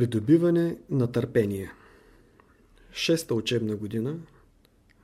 Придобиване на търпение. Шеста учебна година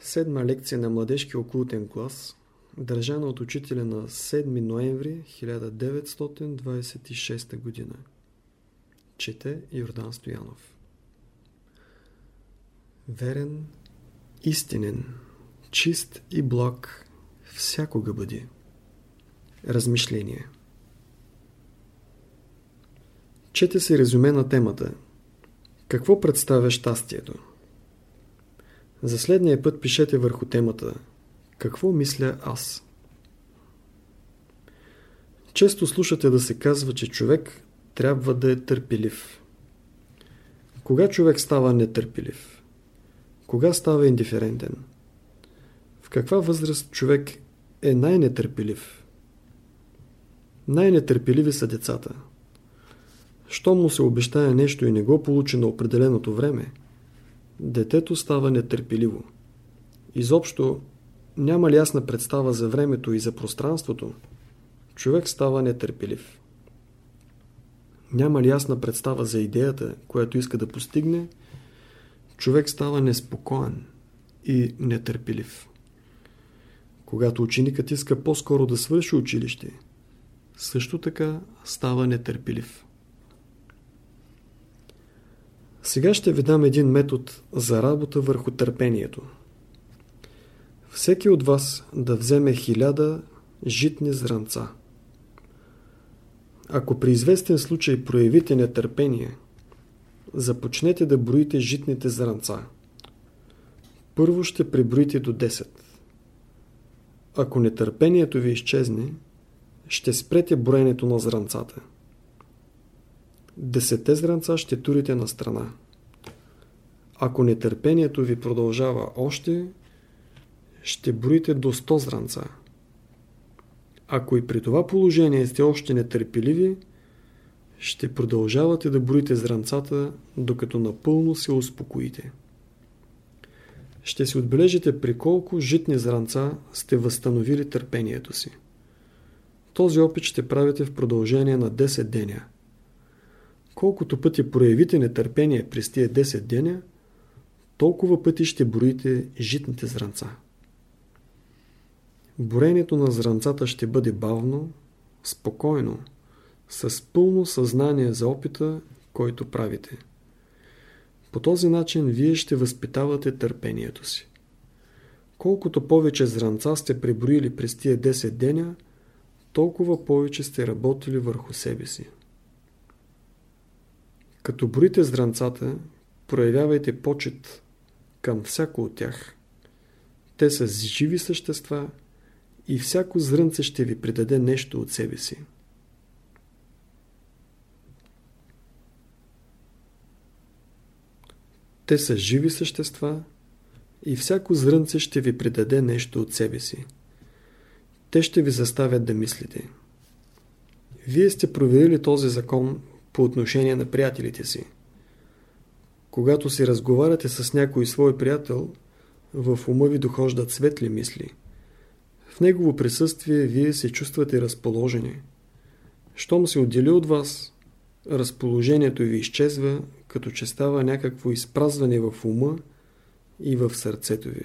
Седма лекция на младежки окултен клас Държана от учителя на 7 ноември 1926 година. Чете Йордан Стоянов. Верен, истинен, чист и благ всякога бъди. Размишление Чете се резюме на темата Какво представя щастието? За следния път пишете върху темата Какво мисля аз? Често слушате да се казва, че човек трябва да е търпелив. Кога човек става нетърпелив? Кога става индиферентен? В каква възраст човек е най-нетърпелив? Най-нетърпеливи са децата – щом му се обещае нещо и не го получи на определеното време, детето става нетърпеливо. Изобщо, няма ли ясна представа за времето и за пространството, човек става нетърпелив. Няма ли ясна представа за идеята, която иска да постигне, човек става неспокоен и нетърпелив. Когато ученикът иска по-скоро да свърши училище, също така става нетърпелив. Сега ще ви дам един метод за работа върху търпението. Всеки от вас да вземе хиляда житни зранца. Ако при известен случай проявите нетърпение, започнете да броите житните зранца. Първо ще приброите до 10. Ако нетърпението ви изчезне, ще спрете броенето на зранцата. Десете зранца ще турите на страна. Ако нетърпението ви продължава още, ще броите до 100 зранца. Ако и при това положение сте още нетърпеливи, ще продължавате да броите зранцата, докато напълно се успокоите. Ще си отбележите при колко житни зранца сте възстановили търпението си. Този опит ще правите в продължение на 10 деня – Колкото пъти проявите нетърпение през тия 10 деня, толкова пъти ще броите житните зранца. Борението на зранцата ще бъде бавно, спокойно, с пълно съзнание за опита, който правите. По този начин вие ще възпитавате търпението си. Колкото повече зранца сте преброили през тия 10 деня, толкова повече сте работили върху себе си. Като броите зранцата, проявявайте почет към всяко от тях. Те са живи същества и всяко зрънце ще ви придаде нещо от себе си. Те са живи същества и всяко зрънце ще ви придаде нещо от себе си. Те ще ви заставят да мислите. Вие сте проверили този закон по отношение на приятелите си. Когато си разговаряте с някой свой приятел, в ума ви дохождат светли мисли. В негово присъствие вие се чувствате разположени. Щом се отдели от вас, разположението ви изчезва, като че става някакво изпразване в ума и в сърцето ви.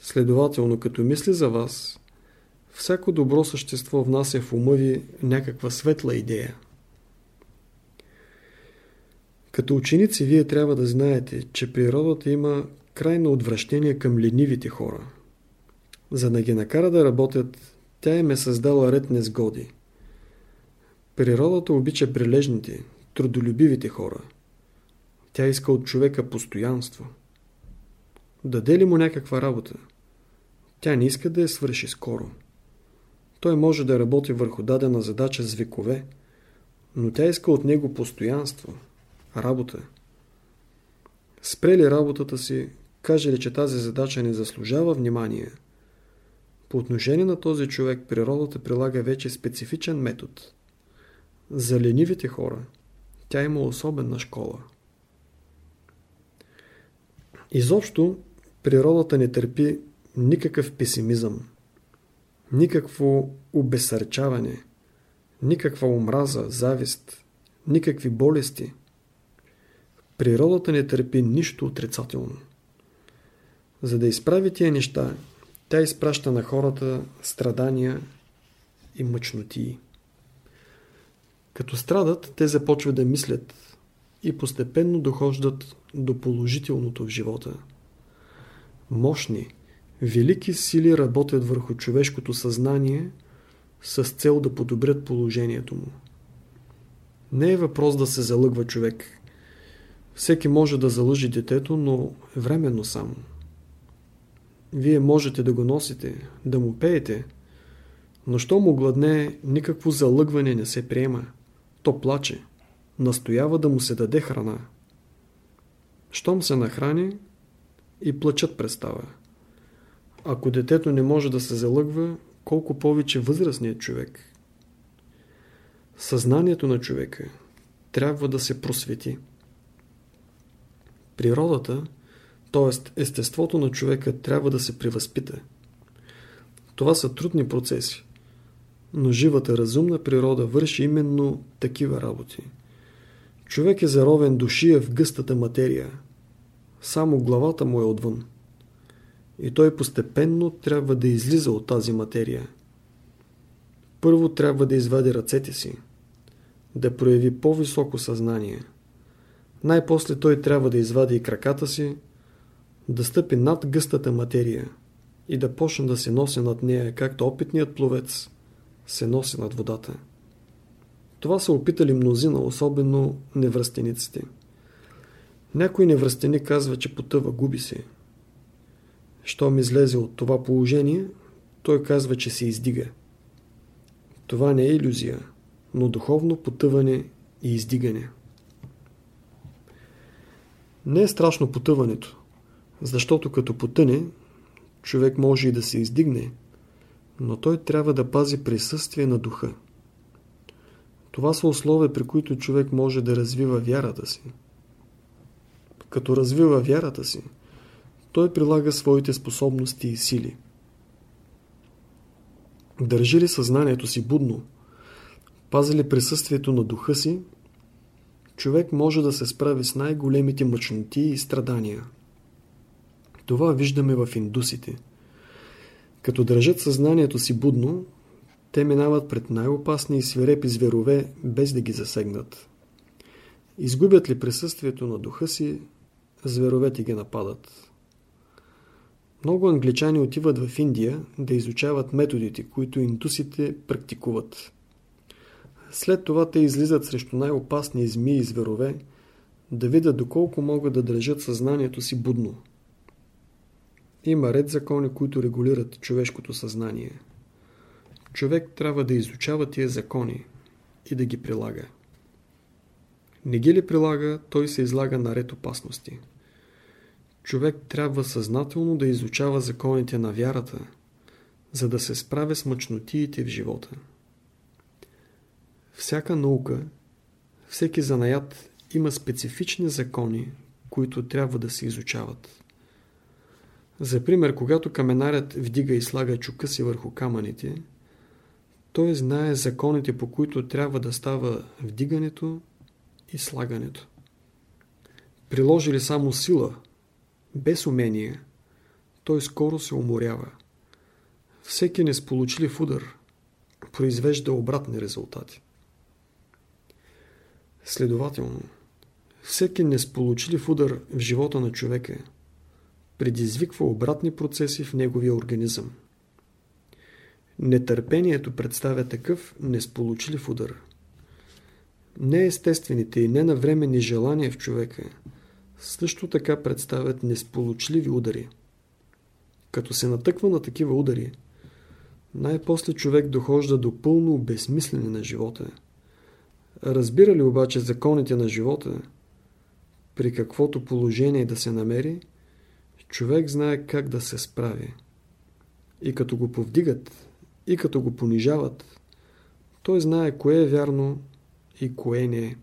Следователно, като мисли за вас, всяко добро същество внася в ума ви някаква светла идея. Като ученици вие трябва да знаете, че природата има крайно отвращение към ленивите хора. За да ги накара да работят, тя им е създала ред незгоди. Природата обича прилежните, трудолюбивите хора. Тя иска от човека постоянство. Даде ли му някаква работа? Тя не иска да я свърши скоро. Той може да работи върху дадена задача с векове, но тя иска от него постоянство – работа. Спрели работата си, каже ли, че тази задача не заслужава внимание, по отношение на този човек природата прилага вече специфичен метод. За ленивите хора тя има особена школа. Изобщо природата не търпи никакъв песимизъм, никакво обесърчаване, никаква омраза, завист, никакви болести – Природата не търпи нищо отрицателно. За да изправи тия неща, тя изпраща на хората страдания и мъчнотии. Като страдат, те започват да мислят и постепенно дохождат до положителното в живота. Мощни, велики сили работят върху човешкото съзнание с цел да подобрят положението му. Не е въпрос да се залъгва човек. Всеки може да залъжи детето, но временно само. Вие можете да го носите, да му пеете, но що му гладне, никакво залъгване не се приема. То плаче, настоява да му се даде храна. Щом се нахрани и плачат престава. Ако детето не може да се залъгва, колко повече възрастният човек. Съзнанието на човека трябва да се просвети. Природата, т.е. естеството на човека трябва да се превъзпита. Това са трудни процеси, но живата разумна природа върши именно такива работи. Човек е заровен душия в гъстата материя. Само главата му е отвън. И той постепенно трябва да излиза от тази материя. Първо трябва да извади ръцете си, да прояви по-високо съзнание. Най-после той трябва да извади и краката си, да стъпи над гъстата материя и да почне да се носи над нея, както опитният пловец се носи над водата. Това са опитали мнозина, особено невръстениците. Някой невръстеник казва, че потъва, губи се. Щом излезе от това положение, той казва, че се издига. Това не е иллюзия, но духовно потъване и издигане. Не е страшно потъването, защото като потъне, човек може и да се издигне, но той трябва да пази присъствие на духа. Това са условия, при които човек може да развива вярата си. Като развива вярата си, той прилага своите способности и сили. Държи ли съзнанието си будно, пази ли присъствието на духа си, човек може да се справи с най-големите мъчноти и страдания. Това виждаме в индусите. Като държат съзнанието си будно, те минават пред най-опасни и свирепи зверове, без да ги засегнат. Изгубят ли присъствието на духа си, зверовете ги нападат. Много англичани отиват в Индия да изучават методите, които индусите практикуват. След това те излизат срещу най-опасни змии и зверове, да видят доколко могат да държат съзнанието си будно. Има ред закони, които регулират човешкото съзнание. Човек трябва да изучава тия закони и да ги прилага. Не ги ли прилага, той се излага на ред опасности. Човек трябва съзнателно да изучава законите на вярата, за да се справя с мъчнотиите в живота. Всяка наука, всеки занаят има специфични закони, които трябва да се изучават. За пример, когато каменарят вдига и слага чука си върху камъните, той знае законите, по които трябва да става вдигането и слагането. Приложи ли само сила, без умение, той скоро се уморява. Всеки несполучлив удар произвежда обратни резултати. Следователно, всеки несполучлив удар в живота на човека предизвиква обратни процеси в неговия организъм. Нетърпението представя такъв несполучлив удар. Неестествените и ненавременни желания в човека също така представят несполучливи удари. Като се натъква на такива удари, най-после човек дохожда до пълно обезмислене на живота. Разбира ли обаче законите на живота, при каквото положение да се намери, човек знае как да се справи. И като го повдигат, и като го понижават, той знае кое е вярно и кое не е.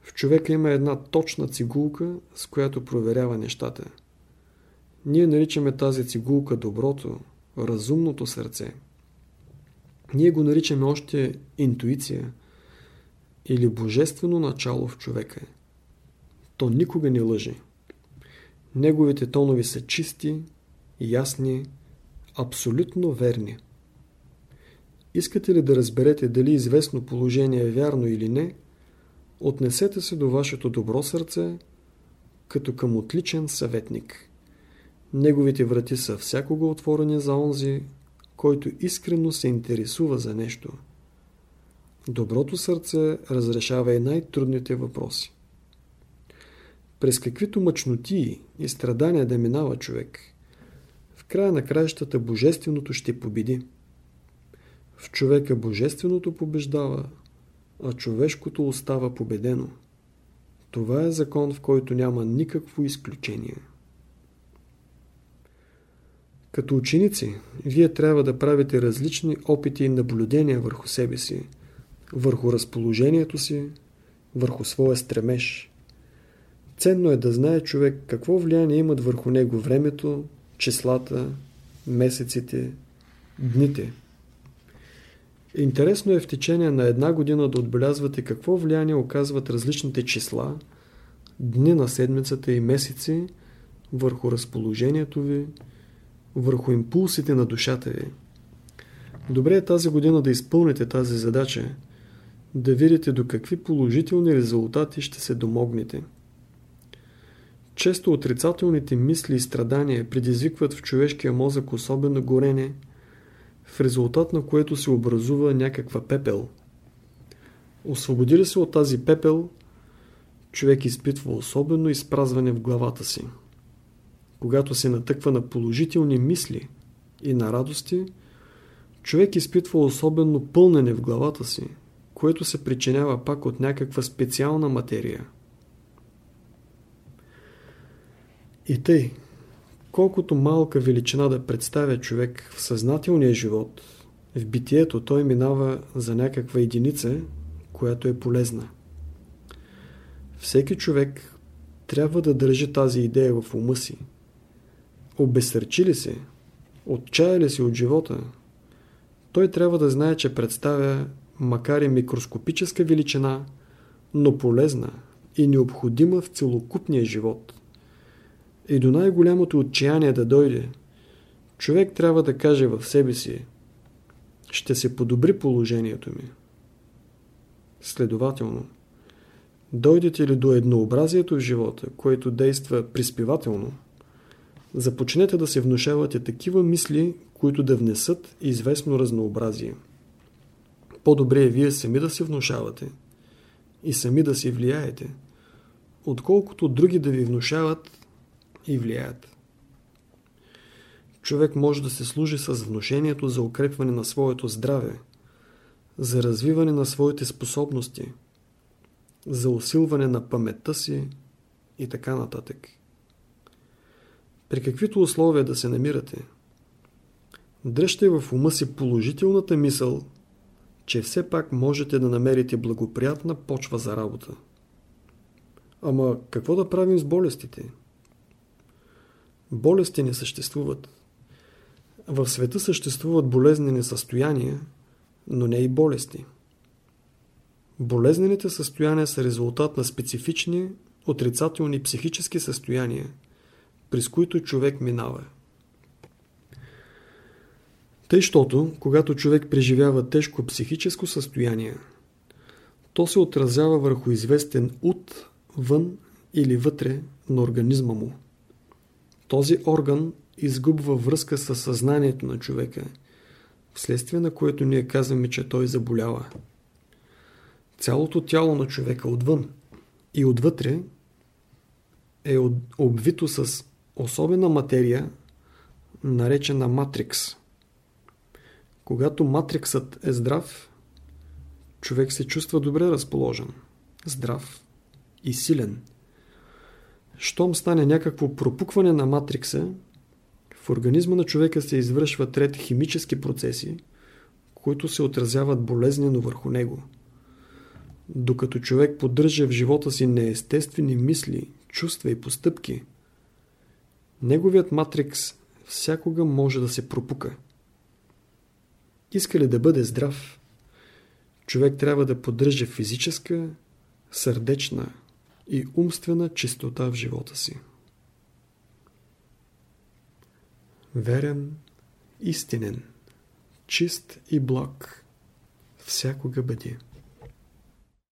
В човека има една точна цигулка, с която проверява нещата. Ние наричаме тази цигулка доброто, разумното сърце. Ние го наричаме още интуиция или божествено начало в човека. то никога не лъже. Неговите тонове са чисти, ясни, абсолютно верни. Искате ли да разберете дали известно положение е вярно или не, отнесете се до вашето добро сърце като към отличен съветник. Неговите врати са всякога отворени за онзи, който искрено се интересува за нещо. Доброто сърце разрешава и най-трудните въпроси. През каквито мъчноти и страдания да минава човек, в края на краищата Божественото ще победи. В човека Божественото побеждава, а човешкото остава победено. Това е закон, в който няма никакво изключение. Като ученици, вие трябва да правите различни опити и наблюдения върху себе си, върху разположението си, върху своя стремеж. Ценно е да знае човек какво влияние имат върху него времето, числата, месеците, дните. Интересно е в течение на една година да отбелязвате какво влияние оказват различните числа, дни на седмицата и месеци върху разположението ви, върху импулсите на душата ви. Добре е тази година да изпълните тази задача, да видите до какви положителни резултати ще се домогнете. Често отрицателните мисли и страдания предизвикват в човешкия мозък особено горене, в резултат на което се образува някаква пепел. Освободи ли се от тази пепел, човек изпитва особено изпразване в главата си. Когато се натъква на положителни мисли и на радости, човек изпитва особено пълнене в главата си, което се причинява пак от някаква специална материя. И тъй, колкото малка величина да представя човек в съзнателния живот, в битието той минава за някаква единица, която е полезна. Всеки човек трябва да държи тази идея в ума си. Обесърчи ли се, отчая ли се от живота, той трябва да знае, че представя, макар и микроскопическа величина, но полезна и необходима в целокупния живот. И до най-голямото отчаяние да дойде, човек трябва да каже в себе си ще се подобри положението ми. Следователно, Дойдете ли до еднообразието в живота, което действа приспивателно, започнете да се внушавате такива мисли, които да внесат известно разнообразие. По-добре е вие сами да се внушавате и сами да си влияете, отколкото други да ви внушават и влияят. Човек може да се служи с внушението за укрепване на своето здраве, за развиване на своите способности – за усилване на паметта си и така нататък. При каквито условия да се намирате, дръжте в ума си положителната мисъл, че все пак можете да намерите благоприятна почва за работа. Ама какво да правим с болестите? Болести не съществуват. В света съществуват болезнени състояния, но не и болести. Болезнените състояния са резултат на специфични, отрицателни психически състояния, през които човек минава. Тъй, щото, когато човек преживява тежко психическо състояние, то се отразява върху известен ут, вън или вътре на организма му. Този орган изгубва връзка с съзнанието на човека, вследствие на което ние казваме, че той заболява. Цялото тяло на човека отвън и отвътре е обвито с особена материя, наречена матрикс. Когато матриксът е здрав, човек се чувства добре разположен, здрав и силен. Щом стане някакво пропукване на матрикса, в организма на човека се извършват ред химически процеси, които се отразяват болезнено върху него – докато човек поддържа в живота си неестествени мисли, чувства и постъпки, неговият матрикс всякога може да се пропука. Иска ли да бъде здрав, човек трябва да поддържа физическа, сърдечна, и умствена чистота в живота си. Верен, истинен, чист и благ всякога бъди.